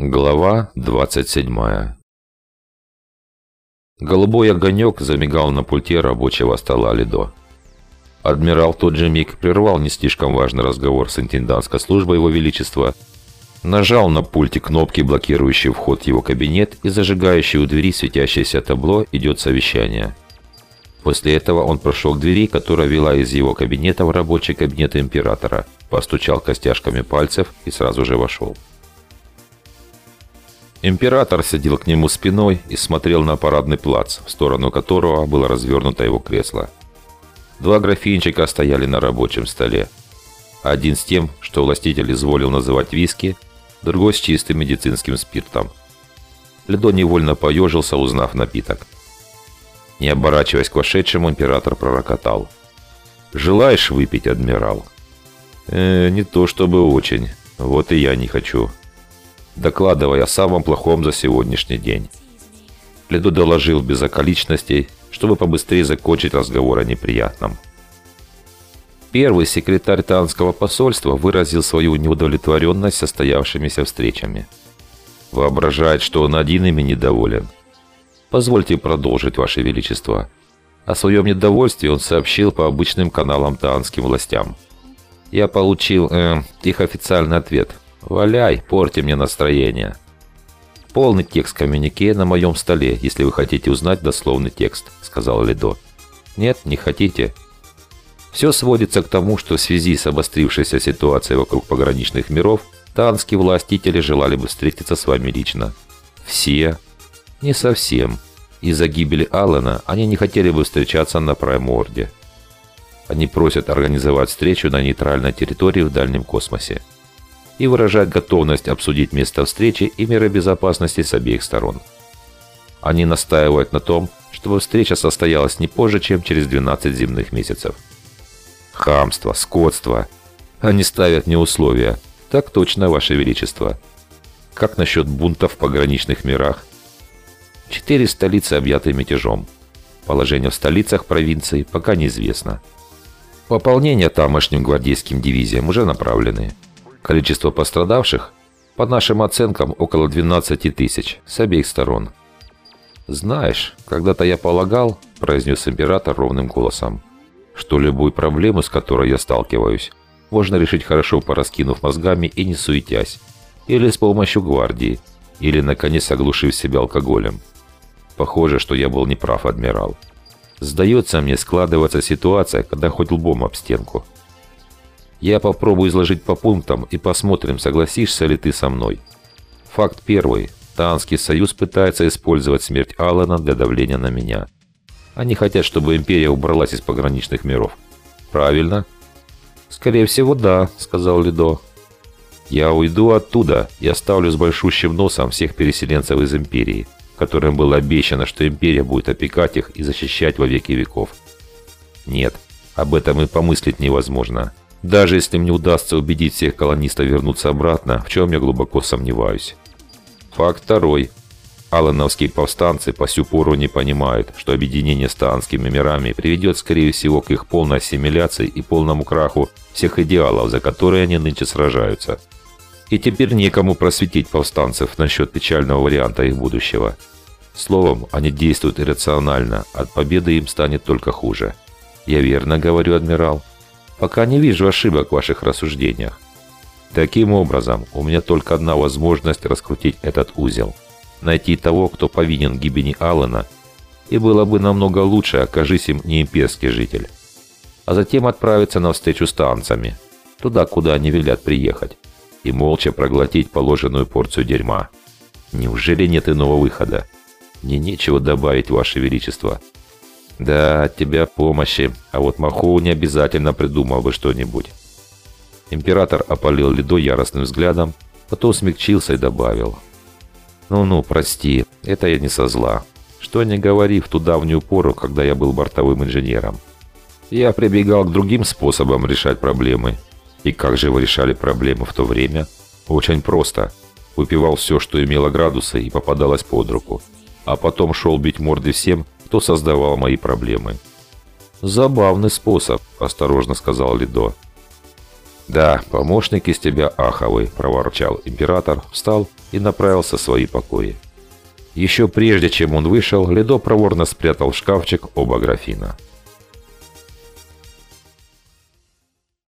Глава 27 Голубой огонек замигал на пульте рабочего стола Лидо. Адмирал тот же миг прервал не слишком важный разговор с интендантской службой Его Величества, нажал на пульте кнопки, блокирующие вход в его кабинет и зажигающие у двери светящееся табло «Идет совещание». После этого он прошел к двери, которая вела из его кабинета в рабочий кабинет императора, постучал костяшками пальцев и сразу же вошел. Император сидел к нему спиной и смотрел на парадный плац, в сторону которого было развернуто его кресло. Два графинчика стояли на рабочем столе. Один с тем, что властитель изволил называть виски, другой с чистым медицинским спиртом. Ледо невольно поежился, узнав напиток. Не оборачиваясь к вошедшему, император пророкотал. «Желаешь выпить, адмирал?» «Э, «Не то чтобы очень. Вот и я не хочу докладывая о самом плохом за сегодняшний день. Леду доложил без околичностей, чтобы побыстрее закончить разговор о неприятном. Первый секретарь Танского посольства выразил свою неудовлетворенность состоявшимися встречами. Воображает, что он один ими недоволен. Позвольте продолжить, Ваше Величество. О своем недовольстве он сообщил по обычным каналам таанским властям. Я получил э, их официальный ответ – «Валяй, порти мне настроение». «Полный текст коммюнике на моем столе, если вы хотите узнать дословный текст», — сказал Ледо. «Нет, не хотите?» Все сводится к тому, что в связи с обострившейся ситуацией вокруг пограничных миров, танские властители желали бы встретиться с вами лично. Все? Не совсем. Из-за гибели Аллена они не хотели бы встречаться на Прайморде. Они просят организовать встречу на нейтральной территории в дальнем космосе и выражать готовность обсудить место встречи и меры безопасности с обеих сторон. Они настаивают на том, чтобы встреча состоялась не позже, чем через 12 земных месяцев. Хамство, скотство. Они ставят мне условия. Так точно, Ваше Величество. Как насчет бунтов в пограничных мирах? Четыре столицы объяты мятежом. Положение в столицах провинций пока неизвестно. Пополнение тамошним гвардейским дивизиям уже направлены. Количество пострадавших, по нашим оценкам, около 12 тысяч с обеих сторон. «Знаешь, когда-то я полагал, — произнес император ровным голосом, — что любую проблему, с которой я сталкиваюсь, можно решить хорошо пораскинув мозгами и не суетясь, или с помощью гвардии, или, наконец, оглушив себя алкоголем. Похоже, что я был неправ, адмирал. Сдается мне складываться ситуация, когда хоть лбом об стенку. Я попробую изложить по пунктам и посмотрим, согласишься ли ты со мной. Факт первый. Таанский союз пытается использовать смерть Алана для давления на меня. Они хотят, чтобы Империя убралась из пограничных миров. Правильно? Скорее всего, да, сказал Лидо. Я уйду оттуда и оставлю с большущим носом всех переселенцев из Империи, которым было обещано, что Империя будет опекать их и защищать во веки веков. Нет, об этом и помыслить невозможно. Даже если мне удастся убедить всех колонистов вернуться обратно, в чем я глубоко сомневаюсь. Факт второй. Алановские повстанцы по сю пору не понимают, что объединение с Таанскими мирами приведет, скорее всего, к их полной ассимиляции и полному краху всех идеалов, за которые они нынче сражаются. И теперь некому просветить повстанцев насчет печального варианта их будущего. Словом, они действуют иррационально, от победы им станет только хуже. Я верно говорю, адмирал? Пока не вижу ошибок в ваших рассуждениях. Таким образом, у меня только одна возможность раскрутить этот узел. Найти того, кто повинен гибели Аллена, и было бы намного лучше, окажись им не имперский житель. А затем отправиться на встречу с танцами, туда, куда они велят приехать, и молча проглотить положенную порцию дерьма. Неужели нет иного выхода? Мне нечего добавить, Ваше Величество. Да, от тебя помощи, а вот Махоу не обязательно придумал бы что-нибудь. Император опалил Лидо яростным взглядом, потом смягчился и добавил. «Ну-ну, прости, это я не со зла. Что не говори в ту давнюю пору, когда я был бортовым инженером. Я прибегал к другим способам решать проблемы. И как же вы решали проблемы в то время? Очень просто. Выпивал все, что имело градусы и попадалось под руку. А потом шел бить морды всем, кто создавал мои проблемы. «Забавный способ», – осторожно сказал Лидо. «Да, помощник из тебя аховый», – проворчал император, встал и направился в свои покои. Еще прежде, чем он вышел, Ледо проворно спрятал в шкафчик оба графина –